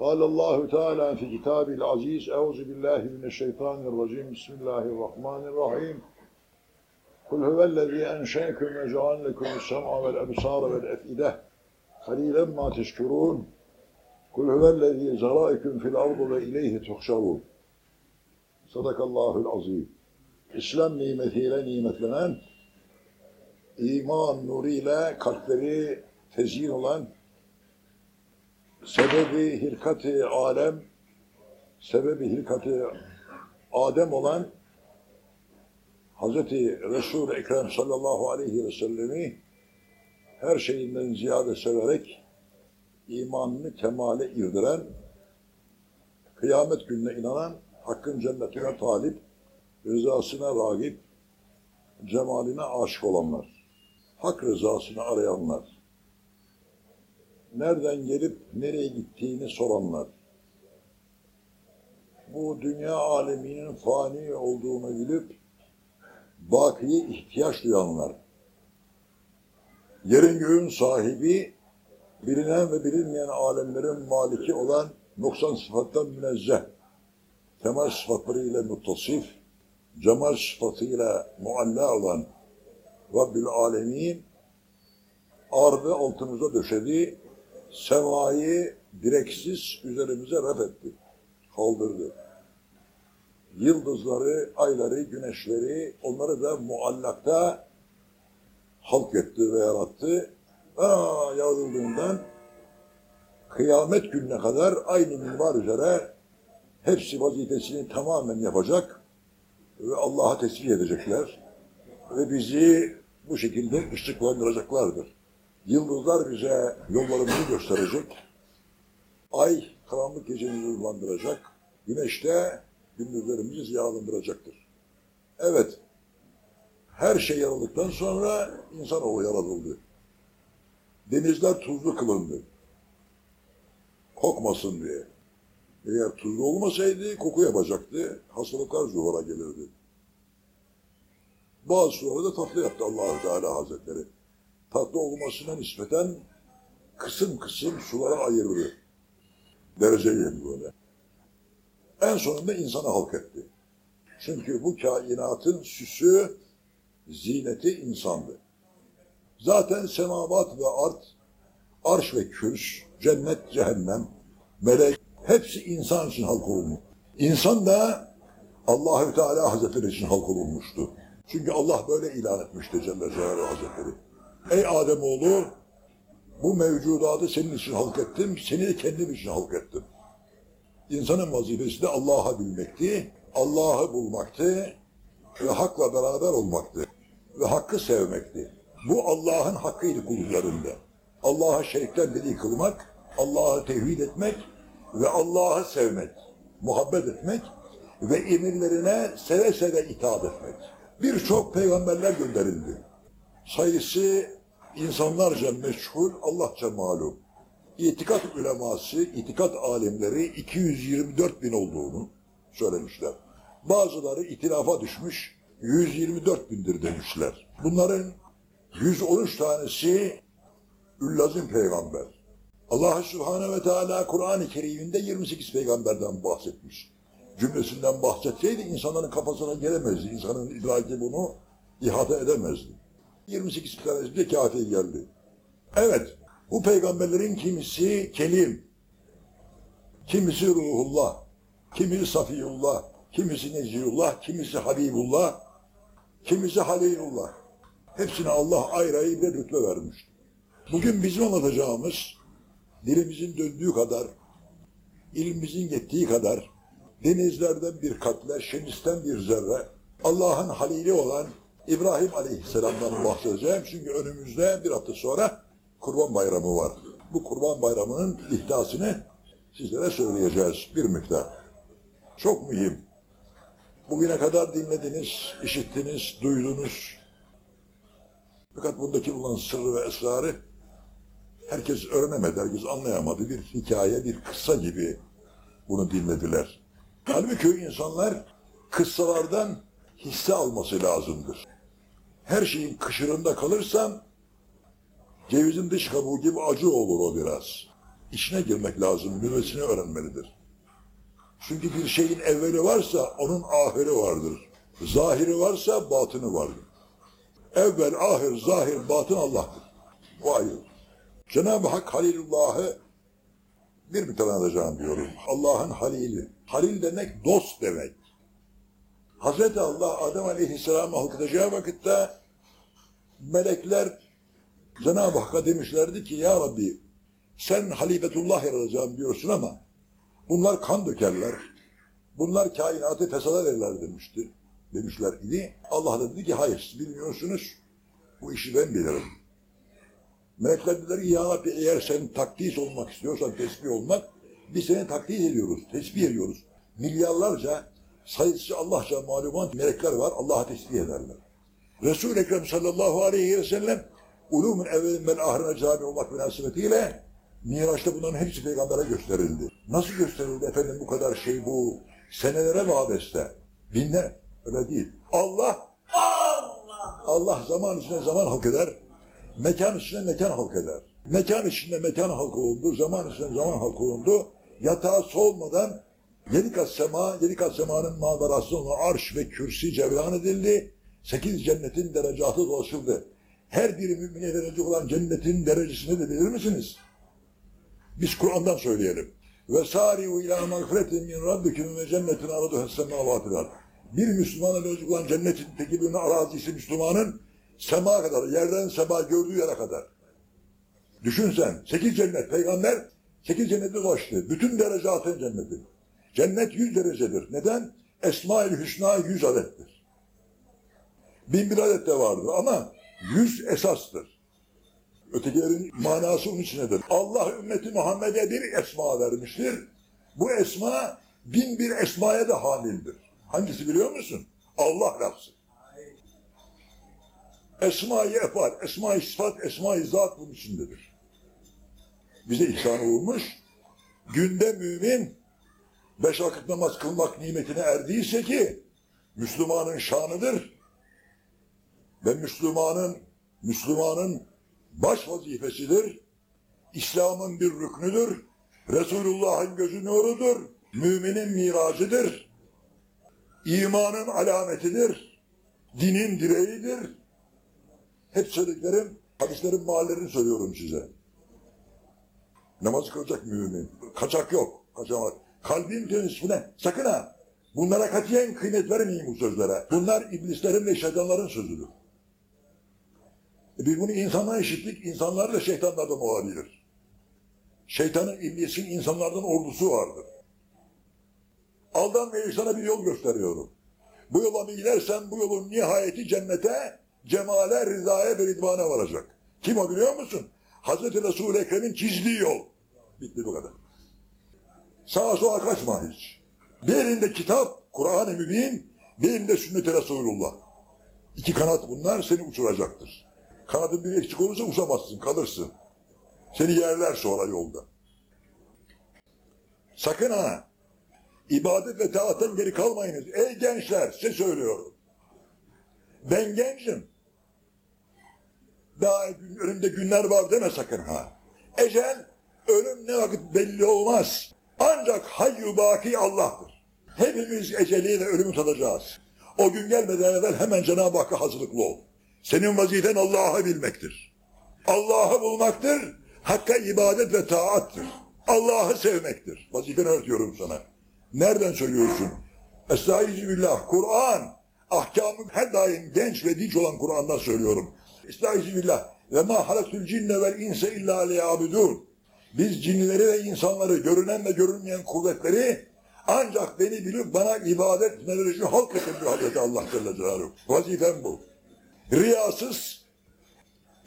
قال الله تعالى في كتابه العزيز أعوذ بالله من الشيطان الرجيم بسم الله الرحمن الرحيم قل هو الذي أنشأكم وجعل لكم السمع والأبصار والأفئدة قليلا ما تشكرون قل هو الذي زرائكم في الأرض وإليه تحشرون Sadakallahul azim. İslam nimetiyle nimetlenen, iman nuruyla kalpleri tezyin olan, sebebi hilkati alem, sebebi hilkati Adem olan Hz. Resul-i Ekrem sallallahu aleyhi ve sellemi her şeyinden ziyade severek imanını kemale irdiren, kıyamet gününe inanan, hakkın cennetine talip, rızasına ragip, cemaline aşık olanlar, hak rızasını arayanlar, nereden gelip nereye gittiğini soranlar, bu dünya aleminin fani olduğunu bilip, bakiye ihtiyaç duyanlar, yerin göğün sahibi, bilinen ve bilinmeyen alemlerin maliki olan noksan sıfattan münezzeh, kemal sıfatlarıyla muttasif, cemal sıfatıyla mualla olan Rabbül Alemin, ardı altımıza döşedi, semayı direksiz üzerimize ref etti, kaldırdı. Yıldızları, ayları, güneşleri, onları da muallakta halk etti ve yarattı. Aa, yazdığından kıyamet gününe kadar aynı minvar üzere hepsi vazifesini tamamen yapacak ve Allah'a tesbih edecekler ve bizi bu şekilde ışıklandıracaklardır. Yıldızlar bize yollarımızı gösterecek, ay karanlık gecemizi uyandıracak, güneş de gündüzlerimizi ziyalandıracaktır. Evet, her şey yaradıktan sonra insanoğlu yaratıldı. Denizler tuzlu kılındı. Kokmasın diye. Eğer tuzlu olmasaydı koku yapacaktı, hastalıklar zuhura gelirdi. Bazı suları da tatlı yaptı allah Teala Hazretleri. Tatlı olmasına nispeten kısım kısım sulara ayırdı. Dereceli böyle. En sonunda insana halk etti. Çünkü bu kainatın süsü, zineti insandı. Zaten semavat ve art, arş ve kürs, cennet, cehennem, melek, hepsi insan için halk olmuş. İnsan da Allahü Teala Hazretleri için halk olunmuştu. Çünkü Allah böyle ilan etmişti Celle Celaluhu Hazretleri. Ey Ademoğlu, bu mevcudatı senin için halk ettim, seni de kendim için halk ettim. İnsanın vazifesi de Allah'a bilmekti, Allah'ı bulmaktı ve hakla beraber olmaktı ve hakkı sevmekti. Bu Allah'ın hakkıydı kullarında. Allah'a şerikten dediği kılmak, Allah'ı tevhid etmek ve Allah'ı sevmek, muhabbet etmek ve emirlerine seve seve itaat etmek. Birçok peygamberler gönderildi. Sayısı insanlarca meşhur, Allahça malum. İtikat uleması, itikat alimleri 224 bin olduğunu söylemişler. Bazıları itilafa düşmüş, 124 bindir demişler. Bunların 113 tanesi Üllazim peygamber. Allah Subhanahu ve Teala Kur'an-ı Kerim'inde 28 peygamberden bahsetmiş. Cümlesinden bahsetseydi insanların kafasına gelemezdi. İnsanın idraki bunu ihata edemezdi. 28 tanesi de kafir geldi. Evet, bu peygamberlerin kimisi kelim, kimisi ruhullah, kimisi safiyullah, kimisi neciyullah, kimisi habibullah, kimisi halilullah. Hepsine Allah ayrı ayrı bir rütbe vermiştir. Bugün bizim anlatacağımız dilimizin döndüğü kadar, ilimizin yettiği kadar, denizlerden bir katler, şemisten bir zerre, Allah'ın halili olan İbrahim Aleyhisselam'dan bahsedeceğim. Çünkü önümüzde bir hafta sonra Kurban Bayramı var. Bu Kurban Bayramı'nın ihtasını sizlere söyleyeceğiz bir miktar. Çok mühim. Bugüne kadar dinlediniz, işittiniz, duydunuz. Fakat bundaki bulunan sırrı ve esrarı herkes öğrenemedi, herkes anlayamadı. Bir hikaye, bir kıssa gibi bunu dinlediler. Halbuki insanlar kıssalardan hisse alması lazımdır. Her şeyin kışırında kalırsan cevizin dış kabuğu gibi acı olur o biraz. içine girmek lazım, nüvesini öğrenmelidir. Çünkü bir şeyin evveli varsa onun ahiri vardır. Zahiri varsa batını vardır. Evvel, ahir, zahir, batın Allah'tır. O ayrı. Cenab-ı Hak Halilullah'ı bir mütelan alacağım diyorum. Allah'ın halili. Halil demek dost demek. Hazreti Allah Adem Aleyhisselam'ı halkatacağı vakitte melekler Cenab-ı Hakk'a demişlerdi ki ya Rabbi sen halifetullah yaratacağım diyorsun ama bunlar kan dökerler. Bunlar kainatı fesada verirler demişti. Demişler idi. Allah da dedi ki hayır siz bilmiyorsunuz. Bu işi ben bilirim. Melekler dediler ki ya Rabbi eğer sen takdis olmak istiyorsan tesbih olmak biz seni takdis ediyoruz, tesbih ediyoruz. Milyarlarca sayısı Allahça malumat melekler var Allah'a tesbih ederler. Resul-i Ekrem sallallahu aleyhi ve sellem ulumun evvelin ben ahirine cami olmak münasebetiyle Miraç'ta bunların hepsi peygambere gösterildi. Nasıl gösterildi efendim bu kadar şey bu? Senelere vabeste. Binler. Öyle değil. Allah Allah! Allah zaman içinde zaman halk eder. Mekan içinde mekan halk eder. Mekan içinde mekan halk olundu. Zaman içinde zaman halk olundu. Yatağı solmadan yedi kat sema, yedi kat semanın manzarası olan arş ve kürsi cevlan edildi. Sekiz cennetin derecatı dolaşıldı. Her biri mümine derece olan cennetin derecesini de bilir misiniz? Biz Kur'an'dan söyleyelim. Ve sari'u ila mağfiretin min rabbikum ve cennetin araduha semavati vel ard. Bir Müslümana lezuk olan cennetin teki bir arazisi Müslümanın sema kadar, yerden sema gördüğü yere kadar. Düşün sen, sekiz cennet, peygamber sekiz cennete ulaştı. Bütün derecatın cenneti. Cennet yüz derecedir. Neden? Esma-ül Hüsna yüz adettir. Bin bir adet de vardır ama yüz esastır. Ötekilerin manası onun içindedir. Allah ümmeti Muhammed'e bir esma vermiştir. Bu esma bin bir esmaya da hamildir. Hangisi biliyor musun? Allah lafzı. Esma-i efal, esma-i sıfat, esma-i zat bunun içindedir. Bize ihsan olmuş. Günde mümin beş vakit namaz kılmak nimetine erdiyse ki Müslümanın şanıdır. Ve Müslümanın Müslümanın baş vazifesidir. İslam'ın bir rüknüdür. Resulullah'ın gözü nurudur. Müminin miracıdır. İmanın alametidir. Dinin direğidir. Hep söylediklerim, hadislerin mahallelerini söylüyorum size. Namaz kılacak mümin. Kaçak yok. Kaçamak. Kalbin temizliğine sakın ha. Bunlara katiyen kıymet vermeyin bu sözlere. Bunlar iblislerin ve şeytanların sözüdür. E biz bunu insandan işittik, insanlar da şeytanlardan olabilir. Şeytanın, iblisin insanlardan ordusu vardır. Aldanmayın sana bir yol gösteriyorum. Bu yola mı gidersen bu yolun nihayeti cennete, cemale, rızaya ve ridvana varacak. Kim o biliyor musun? Hazreti Resul-i Ekrem'in çizdiği yol. Bitti bu kadar. Sağa sola kaçma hiç. Bir elinde kitap, Kur'an-ı Mübin, bir elinde sünnet-i Resulullah. İki kanat bunlar seni uçuracaktır. Kanadın bir eksik olursa uçamazsın, kalırsın. Seni yerler sonra yolda. Sakın ha! İbadet ve taattan geri kalmayınız. Ey gençler size söylüyorum. Ben gencim. Daha önümde günler var deme sakın ha. Ecel, ölüm ne vakit belli olmaz. Ancak hayyu baki Allah'tır. Hepimiz eceliyle ölümü tadacağız. O gün gelmeden evvel hemen Cenab-ı Hakk'a hazırlıklı ol. Senin vazifen Allah'ı bilmektir. Allah'ı bulmaktır, Hakk'a ibadet ve taattır. Allah'ı sevmektir. Vazifeni öğretiyorum sana. Nereden söylüyorsun? Estaizu Kur'an, ahkamı her daim genç ve dinç olan Kur'an'dan söylüyorum. Estaizu ve ma halaktul cinne vel inse illa liyabudun. Biz cinleri ve insanları, görünen ve görünmeyen kuvvetleri ancak beni bilip bana ibadet etmeleri için halk ediyor Hazreti Allah Celle Celaluhu. Vazifem bu. Riyasız,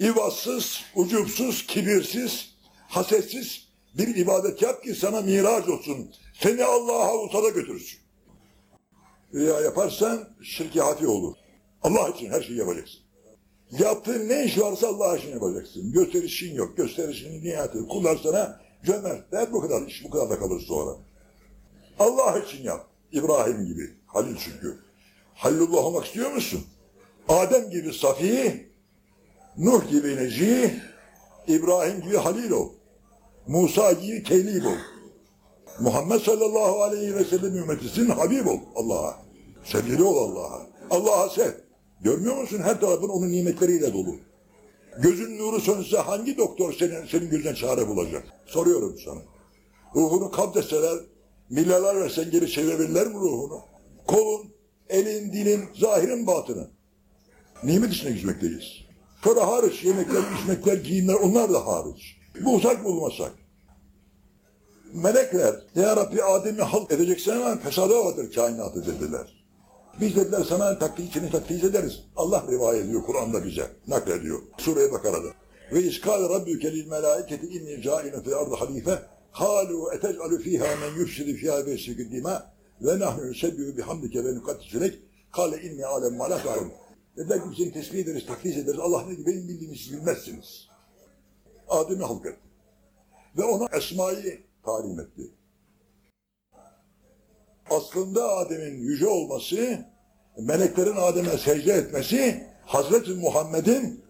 ivazsız, ucupsuz, kibirsiz, hasetsiz bir ibadet yap ki sana miraç olsun. Seni Allah'a usada götürsün. Riya yaparsan şirki hafi olur. Allah için her şeyi yapacaksın. Yaptığın ne iş varsa Allah için yapacaksın. Gösterişin yok. Gösterişinin niyeti. Kullar sana cömert. Der bu kadar iş bu kadar da kalır sonra. Allah için yap. İbrahim gibi. Halil çünkü. Halilullah olmak istiyor musun? Adem gibi Safi, Nuh gibi Neci, İbrahim gibi Halil ol. Musa gibi kelim ol. Muhammed sallallahu aleyhi ve sellem ümmetisin Habib ol Allah'a. Sevgili ol Allah'a. Allah'a sev. Görmüyor musun? Her tarafın onun nimetleriyle dolu. Gözün nuru sönse hangi doktor senin, senin gözüne çare bulacak? Soruyorum sana. Ruhunu kabzeseler, milyarlar versen geri çevirebilirler mi ruhunu? Kolun, elin, dilin, zahirin, batını. Nimet içine yüzmekteyiz. Sonra hariç yemekler, içmekler, giyimler onlar da hariç. Bulsak bulmasak. Melekler, Ya Rabbi Adem'i halk edeceksin ama fesada vardır kainatı dediler. Biz dediler sana taklit içini taklit ederiz. Allah rivayet ediyor Kur'an'da bize. Naklediyor. Sure-i Bakara'da. Ve iskâle rabbüke lil melâiketi inni câine fil ardı halife hâlû etec'alü fîhâ men yufsidu fîhâ ve yesfikü dimâ ve nahnu yusebbihü bihamdike ve nukaddisülek kâle inni alem ma la ta'lem. Dediler ki biz seni tesbih ederiz, takdis ederiz. Allah dedi ki benim bildiğimi siz bilmezsiniz. Adem'i halk etti. Ve ona esmayı talim etti. Aslında Adem'in yüce olması, meleklerin Adem'e secde etmesi, Hazreti Muhammed'in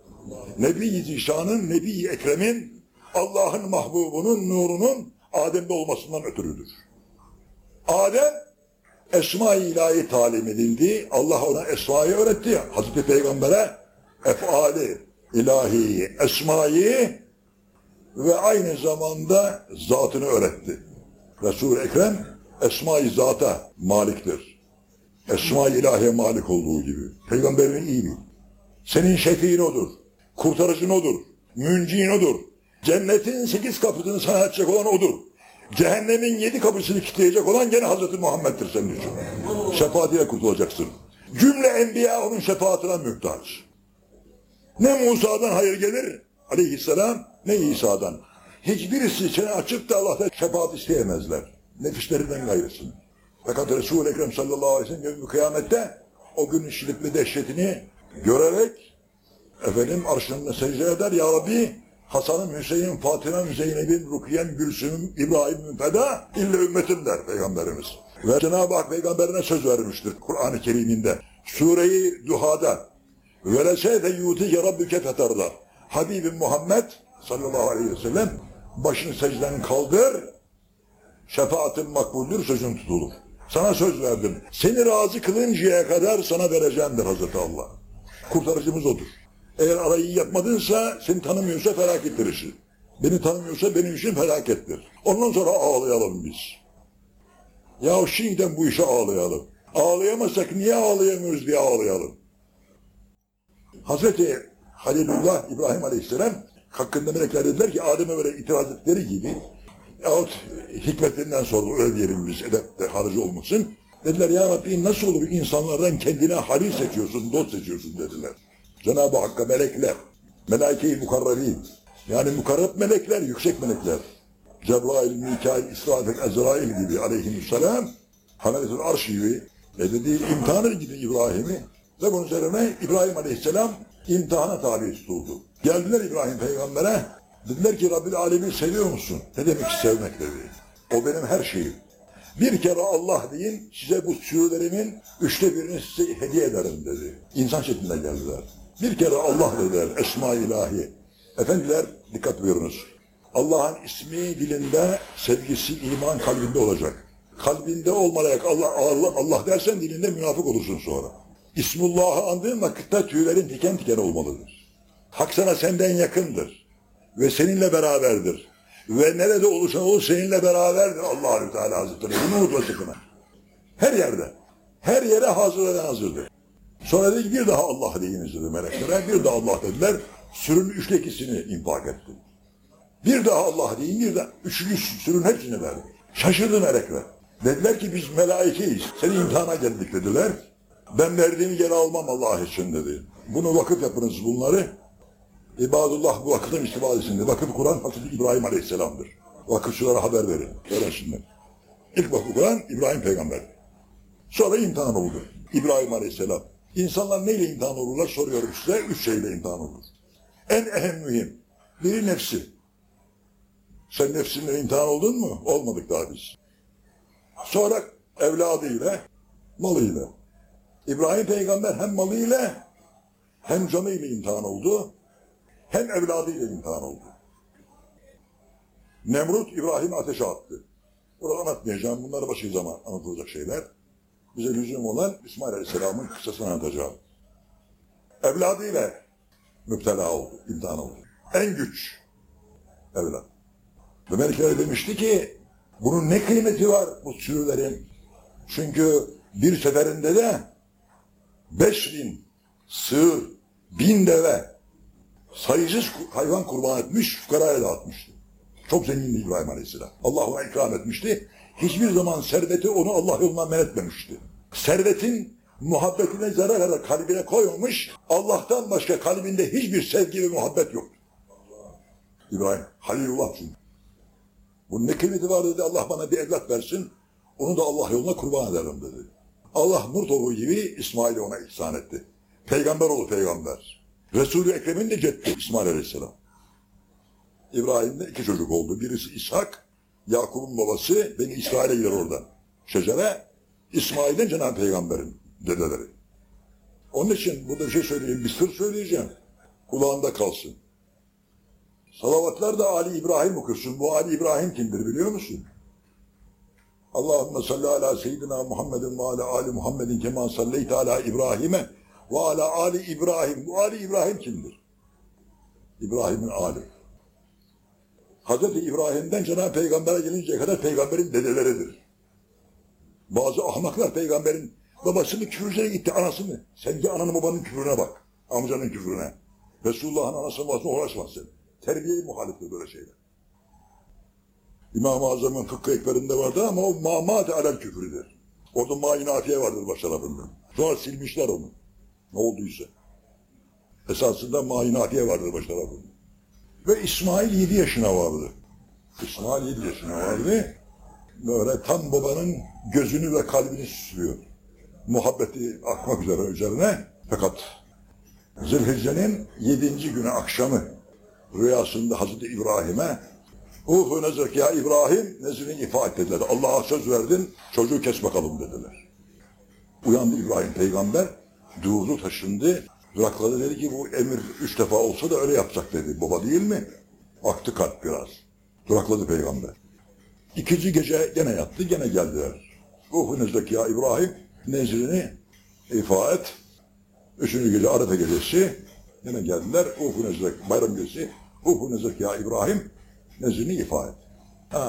Nebi-i Zişan'ın, Nebi-i Ekrem'in, Allah'ın mahbubunun, nurunun Adem'de olmasından ötürüdür. Adem, Esma-i ilahi talim edildi. Allah ona esmayı öğretti. Hazreti Peygamber'e efali ilahi, esmayı ve aynı zamanda zatını öğretti. Resul-i Ekrem esma-i zata maliktir. Esma-i ilahiye malik olduğu gibi. Peygamberin iyi mi? Senin şefiin odur. Kurtarıcın odur. Münciin odur. Cennetin sekiz kapısını sana açacak olan odur. Cehennemin yedi kapısını kilitleyecek olan gene Hazreti Muhammed'dir senin için. Şefaatiyle kurtulacaksın. Cümle enbiya onun şefaatine muhtaç. Ne Musa'dan hayır gelir aleyhisselam ne İsa'dan. Hiçbirisi seni açıp da Allah'tan şefaat isteyemezler. Nefislerinden gayrısını. Fakat Resul-i Ekrem sallallahu aleyhi ve sellem kıyamette o günün şiddetli dehşetini görerek efendim arşınına secde eder. Ya Rabbi Hasan'ım, Hüseyin, Fatiha'm, Zeynep'in, Rukiye'm, Gülsüm'üm, İbrahim'im feda illa ümmetim der Peygamberimiz. Ve Cenab-ı Hak peygamberine söz vermiştir Kur'an-ı Kerim'inde. Sure-i Duha'da Velese de yutike rabbüke fetarda. Habibim Muhammed sallallahu aleyhi ve sellem başını secden kaldır. Şefaatin makbuldür, sözün tutulur. Sana söz verdim. Seni razı kılıncaya kadar sana vereceğimdir Hazreti Allah. Kurtarıcımız odur. Eğer arayı yapmadınsa seni tanımıyorsa felakettir işi. Beni tanımıyorsa benim için felakettir. Ondan sonra ağlayalım biz. Ya şimdiden bu işe ağlayalım. Ağlayamazsak niye ağlayamıyoruz diye ağlayalım. Hazreti Halilullah İbrahim Aleyhisselam hakkında melekler dediler ki Adem'e böyle itiraz ettikleri gibi yahut hikmetinden sonra öyle diyelim biz edepte harcı olmasın. Dediler ya Rabbi nasıl olur insanlardan kendine halil seçiyorsun, dost seçiyorsun dediler. Cenab-ı Hakk'a melekler, melaike-i mukarrabin, yani mukarrab melekler, yüksek melekler. Cebrail, Mikail, İsrafil, Ezrail gibi aleyhisselam, Hameletul Arş gibi ne dedi, imtihanı gibi İbrahim'i ve bunun üzerine İbrahim Aleyhisselam imtihana tabi tutuldu. Geldiler İbrahim Peygamber'e, dediler ki Rabbil Alemin seviyor musun? Ne demek sevmek dedi. O benim her şeyim. Bir kere Allah deyin, size bu sürülerimin üçte birini size hediye ederim dedi. İnsan şeklinde geldiler. Bir kere Allah dediler, Esma ilahi. Efendiler dikkat buyurunuz. Allah'ın ismi dilinde, sevgisi, iman kalbinde olacak. Kalbinde olmayarak Allah, Allah, Allah dersen dilinde münafık olursun sonra. İsmullah'ı andığın vakitte tüylerin diken diken olmalıdır. Hak sana senden yakındır. Ve seninle beraberdir. Ve nerede olursan ol seninle beraberdir Allahü Teala Hazretleri. Bunu unutma sakın. Her yerde. Her yere hazır hazırdır. Sonra dedi bir daha Allah deyiniz dedi meleklere. Bir daha Allah dediler. Sürün üçte ikisini infak etti. Bir daha Allah deyin, bir daha. Üçüncü sürün hepsini verdi. Şaşırdı melekler. Dediler ki biz melaikeyiz. Seni imtihana geldik dediler. Ben verdiğimi geri almam Allah için dedi. Bunu vakıf yapınız bunları. İbadullah bu vakıfın istifadesinde. Vakıf Kur'an Hazreti İbrahim Aleyhisselam'dır. Vakıfçılara haber verin. Öğrensinler. İlk vakıf Kur'an İbrahim Peygamber. Sonra imtihan oldu. İbrahim Aleyhisselam. İnsanlar neyle imtihan olurlar soruyorum size. Üç şeyle imtihan olur. En ehem mühim. Biri nefsi. Sen nefsinle imtihan oldun mu? Olmadık daha biz. Sonra evladıyla, malıyla. İbrahim peygamber hem malıyla hem canıyla imtihan oldu. Hem evladıyla imtihan oldu. Nemrut İbrahim'i ateşe attı. Burada anlatmayacağım. Bunlar başka zaman anlatılacak şeyler. Bize lüzum olan İsmail Aleyhisselam'ın kıssasını anlatacağım. Evladıyla müptela oldu, imtihan oldu. En güç evlat. Ve Meliklere demişti ki bunun ne kıymeti var bu sürülerin? Çünkü bir seferinde de beş bin sığır, bin deve, sayısız hayvan kurban etmiş, fukaraya dağıtmıştı. Çok zengindi İbrahim Aleyhisselam. Allah ona ikram etmişti. Hiçbir zaman serveti onu Allah yolundan men etmemişti. Servetin muhabbetine zarar kadar kalbine koymamış, Allah'tan başka kalbinde hiçbir sevgi ve muhabbet yoktu. İbrahim, Halilullah çünkü. Bunun ne kıymeti var dedi, Allah bana bir evlat versin, onu da Allah yoluna kurban ederim dedi. Allah nur gibi İsmail'i ona ihsan etti. Peygamber oldu peygamber. Resul-i Ekrem'in de ceddi İsmail Aleyhisselam. İbrahim'de iki çocuk oldu. Birisi İshak, Yakup'un babası, beni İsrail'e gider oradan. Şecere, İsmail'den Cenab-ı Peygamber'in dedeleri. Onun için burada bir şey söyleyeyim, bir sır söyleyeceğim. Kulağında kalsın. Salavatlar da Ali İbrahim okursun. Bu Ali İbrahim kimdir biliyor musun? Allahümme salli ala seyyidina Muhammedin ve ala Ali Muhammedin kema salleyte ala İbrahim'e ve ala Ali İbrahim. Bu Ali İbrahim kimdir? İbrahim'in Ali. Hazreti İbrahim'den Cenab-ı Peygamber'e gelinceye kadar peygamberin dedeleridir. Bazı ahmaklar peygamberin babasını küfürceye gitti, anasını. Sen de ananın babanın küfürüne bak. Amcanın küfürüne. Resulullah'ın anasının babasına uğraşmaz sen. Terbiyeyi muhaliftir böyle şeyler. İmam-ı Azam'ın fıkkı ekberinde vardı ama o mamad alel küfürüdür. Orada mayin afiye vardır baş tarafında. Sonra silmişler onu. Ne olduysa. Esasında mayin afiye vardır baş tarafında. Ve İsmail 7 yaşına vardı. İsmail 7 yaşına vardı. Böyle tam babanın gözünü ve kalbini süslüyor. Muhabbeti akmak üzere üzerine. Fakat Zülhicce'nin 7. günü akşamı rüyasında Hazreti İbrahim'e Uhu nezrek ya İbrahim nezrini ifa et dediler. Allah'a söz verdin çocuğu kes bakalım dediler. Uyandı İbrahim peygamber durdu taşındı durakladı dedi ki bu emir üç defa olsa da öyle yapacak dedi. Baba değil mi? Aktı kalp biraz. Durakladı peygamber. İkinci gece gene yattı gene geldiler. Uhu nezrek ya İbrahim nezrini ifa et. Üçüncü gece Arefe gecesi yine geldiler. Uhu nezrek bayram gecesi. Uhu nezrek ya İbrahim nezrini ifa et. Ha,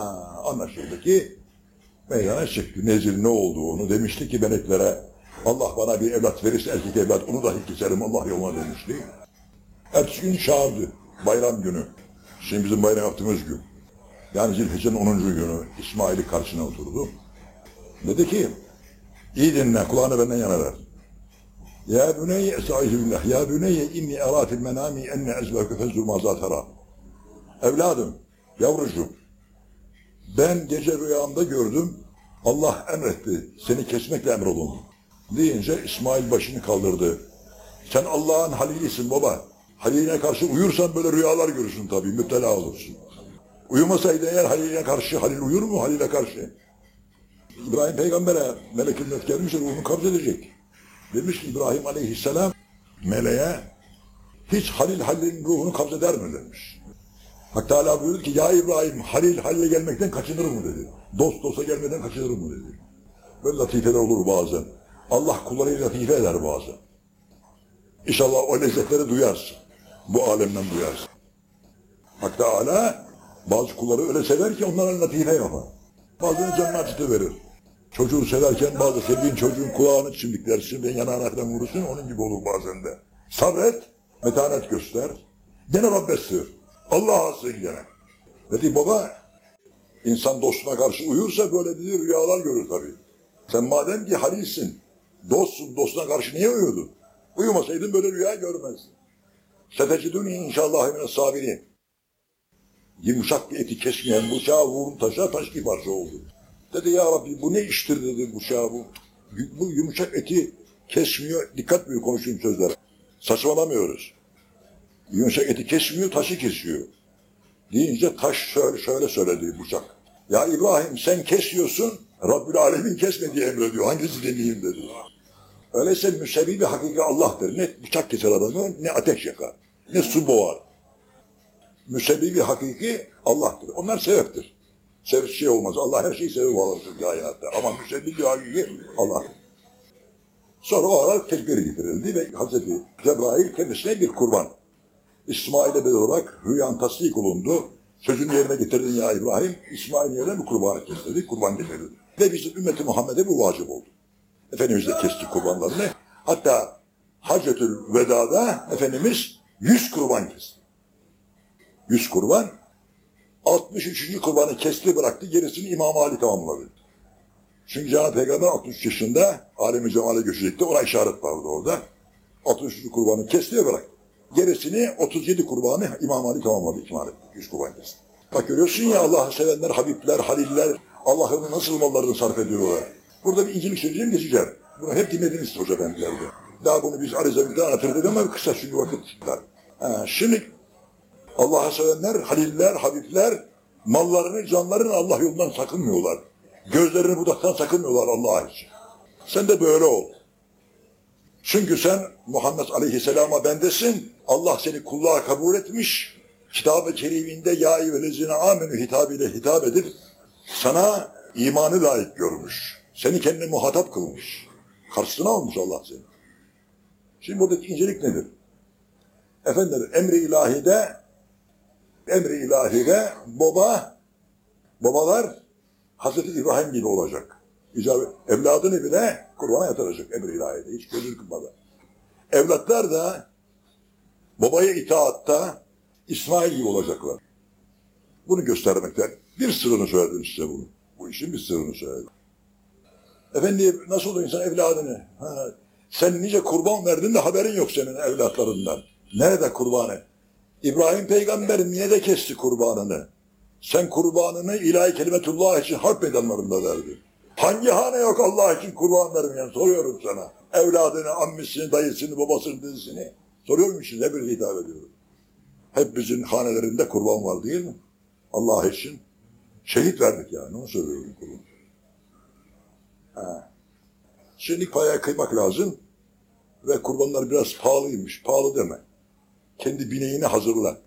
anlaşıldı ki meydana çıktı. Nezir ne olduğunu demişti ki meleklere Allah bana bir evlat verirse erkek evlat onu dahi keserim Allah yoluna demişti. Ertesi gün çağırdı. Bayram günü. Şimdi bizim bayram yaptığımız gün. Yani Zilhicce'nin 10. günü İsmail'i karşısına oturdu. Dedi ki iyi dinle kulağını benden yana ver. Ya büneyye estaizu billah. Ya büneyye inni erâ fil menâmi enne ezbâke fezzur mazâ terâ. Evladım, yavrucuğum, ben gece rüyamda gördüm, Allah emretti, seni kesmekle emrolundu. Deyince İsmail başını kaldırdı. Sen Allah'ın halilisin baba. Haliline karşı uyursan böyle rüyalar görürsün tabii, müptela olursun. Uyumasaydı eğer Halil'e karşı, Halil uyur mu Halil'e karşı? İbrahim peygambere melekül mevt gelmiş ruhunu kabz edecek. Demiş ki İbrahim aleyhisselam meleğe hiç Halil Halil'in ruhunu kabz eder mi demiş. Hak Teala buyurdu ki ya İbrahim Halil Halil'e gelmekten kaçınır mı dedi. Dost dosta gelmeden kaçınır mı dedi. Böyle latifeler olur bazen. Allah kullarıyla latife eder bazen. İnşallah o lezzetleri duyarsın. Bu alemden duyarsın. Hak Teala bazı kulları öyle sever ki onlara latife yapar. Bazılarına canını acıtı verir. Çocuğu severken bazı sevdiğin çocuğun kulağını çimdiklersin ve yanağına falan vurursun onun gibi olur bazen de. Sabret, metanet göster. Gene Rabbe sığır. Allah'a sığın gene. Dedi baba, insan dostuna karşı uyursa böyle dedi rüyalar görür tabii. Sen madem ki halilsin, dostsun, dostuna karşı niye uyuyordun? Uyumasaydın böyle rüya görmezdin. Seteciduni inşallah emine sabirin. Yumuşak bir eti kesmeyen bıçağı vurun taşa taş bir parça oldu. Dedi ya Rabbi bu ne iştir dedi bıçağı bu. Bu yumuşak eti kesmiyor. Dikkat büyük konuştuğum sözler. Saçmalamıyoruz. Yumuşak eti kesmiyor, taşı kesiyor. Deyince taş şöyle, şöyle söyledi bıçak. Ya İbrahim sen kesiyorsun, Rabbül Alemin kesme diye emrediyor. Hangisi deneyeyim dedi. Öyleyse müsebbibi hakiki Allah'tır. Ne bıçak keser adamı, ne ateş yakar, ne su boğar. müsebbibi hakiki Allah'tır. Onlar sebeptir. Sebep şey olmaz. Allah her şeyi sebep alır kainatta. Ama müsebbibi hakiki Allah'tır. Sonra o ara tekbir getirildi ve Hazreti Cebrail kendisine bir kurban. İsmail'e bedel olarak rüyan tasdik olundu. Sözünü yerine getirdin ya İbrahim. İsmail yerine bir kurbanı kesildi. Kurban getirildi. Ve bizim ümmeti Muhammed'e bu vacip oldu. Efendimiz de kesti kurbanlarını. Hatta Hacetül Veda'da Efendimiz 100 kurban kesti. 100 kurban. 63. kurbanı kesti bıraktı. Gerisini İmam Ali tamamladı. Çünkü Cenab-ı Peygamber 63 yaşında alemi cemale göçecekti. Ona işaret vardı orada. 63. kurbanı kesti ve bıraktı. Gerisini 37 kurbanı İmam Ali tamamladı. İkmal etti. 100 kurban kesti. Bak görüyorsun ya Allah'ı sevenler, Habibler, Haliller, Allah'ın nasıl mallarını sarf ediyorlar. Burada bir incelik söyleyeceğim geçeceğim. Bunu hep dinlediniz hoca efendilerde. Daha bunu biz Arizabik'te anlatırdık ama kısa çünkü vakit var. Şimdi Allah'ı sevenler, Haliller, Habibler mallarını, canlarını Allah yolundan sakınmıyorlar. Gözlerini budaktan sakınmıyorlar Allah için. Sen de böyle ol. Çünkü sen Muhammed Aleyhisselam'a bendesin. Allah seni kulluğa kabul etmiş. Kitab-ı Kerim'inde ya eyyühellezine amenü hitabıyla hitap edip sana imanı layık görmüş. Seni kendine muhatap kılmış. Karşısına almış Allah seni. Şimdi buradaki incelik nedir? Efendim emri ilahide emri ilahide baba babalar Hazreti İbrahim gibi olacak. İcabı, evladını bile kurbana yatıracak emri ilahide. Hiç gözünü kırpmadan. Evlatlar da babaya itaatta İsmail gibi olacaklar. Bunu göstermekten bir sırrını söyledim size bunu. Bu işin bir sırrını söyledim. Efendim nasıl olur insan evladını? Ha, sen nice kurban verdin de haberin yok senin evlatlarından. Nerede kurbanı? İbrahim peygamber niye de kesti kurbanını? Sen kurbanını ilahi kelimetullah için harp meydanlarında verdin. Hangi hane yok Allah için kurban vermeyen soruyorum sana. Evladını, ammisini, dayısını, babasını, dizisini. Soruyorum için ne bir hitap ediyorum. Hepimizin hanelerinde kurban var değil mi? Allah için. Şehit verdik yani onu söylüyorum kurban. Ha. Şimdi paya kıymak lazım ve kurbanlar biraz pahalıymış. Pahalı deme. Kendi bineğini hazırla.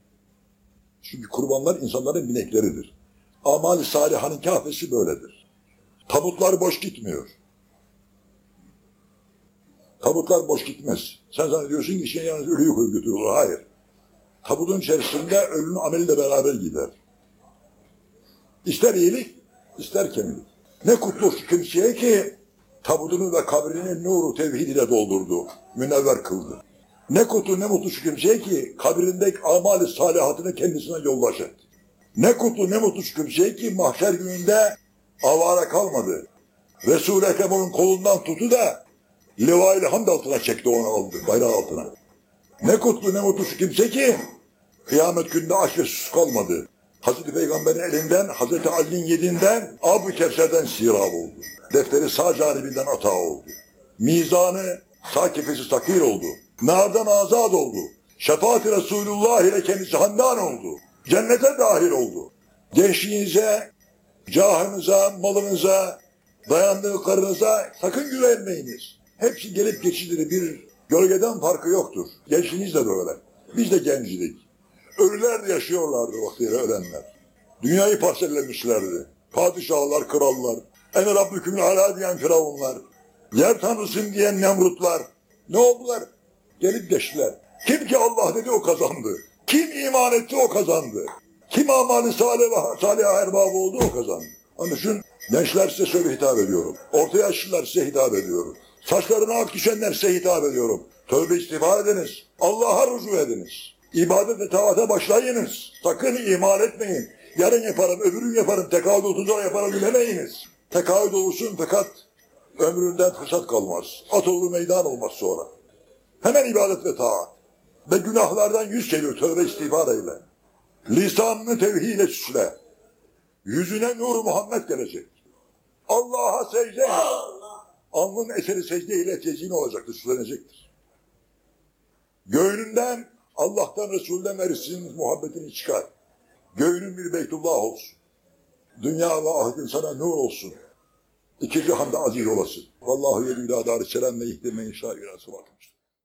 Çünkü kurbanlar insanların binekleridir. Amal-i salihanın kafesi böyledir. Tabutlar boş gitmiyor. Tabutlar boş gitmez. Sen zannediyorsun ki içine yalnız ölüyü koyup götürüyorlar. Hayır. Tabutun içerisinde ölünün ameliyle beraber gider. İster iyilik, ister kemilik. Ne kutlu kimseye ki tabutunu ve kabrini nuru tevhid ile doldurdu, münevver kıldı. Ne kutlu ne mutlu şu kimseye ki kabrindeki amali salihatını kendisine yoldaş etti. Ne kutlu ne mutlu şu kimseye ki mahşer gününde avara kalmadı. Resul-i Ekrem'in kolundan tuttu da Levâ-i Hamd altına çekti onu aldı, bayrağı altına. Ne kutlu ne mutlu şu kimse ki kıyamet gününde aç sus kalmadı. Hazreti Peygamber'in elinden, Hazreti Ali'nin yedinden, Abu Kevser'den sirab oldu. Defteri sağ canibinden ata oldu. Mizanı sağ kefesi sakir oldu. Nardan azad oldu. Şefaat-i Resulullah ile kendisi handan oldu. Cennete dahil oldu. Gençliğinize, cahınıza, malınıza, dayandıklarınıza sakın güvenmeyiniz. Hepsi gelip geçidir bir gölgeden farkı yoktur. Gençliğiniz de böyle. Biz de gencidik. Ölüler yaşıyorlardı vaktiyle ölenler. Dünyayı parsellemişlerdi. Padişahlar, krallar, ene rabbükümün ala diyen firavunlar, yer tanrısın diyen nemrutlar. Ne oldular? Gelip geçtiler. Kim ki Allah dedi o kazandı. Kim iman etti o kazandı. Kim amali salih, salih erbabı oldu o kazandı. Onun için gençler size şöyle hitap ediyorum. Orta yaşlılar size hitap ediyorum. Saçlarına ak düşenler size hitap ediyorum. Tövbe istiğfar ediniz. Allah'a rücu ediniz. İbadet ve taata başlayınız. Sakın imal etmeyin. Yarın yaparım, öbürün yaparım, tekahüt otuzağı yaparım demeyiniz. Tekahüt olursun fakat ömründen fırsat kalmaz. At olur meydan olmaz sonra. Hemen ibadet ve taat. Ve günahlardan yüz çevir, tövbe istiğfar eyle. Lisanını tevhid ile süsle. Yüzüne nur Muhammed gelecek. Allah'a secde et. Alnın eseri secde ile tezyin olacaktır, süslenecektir. Göğününden Allah'tan Resul'den Resulünün muhabbetini çıkar. Göğünün bir Beytullah olsun. Dünya ve ahiretin sana nur olsun. İki cihanda aziz olasın. Vallahu yedü ila dar selam ve ihtirme inşa ilası bakmıştır.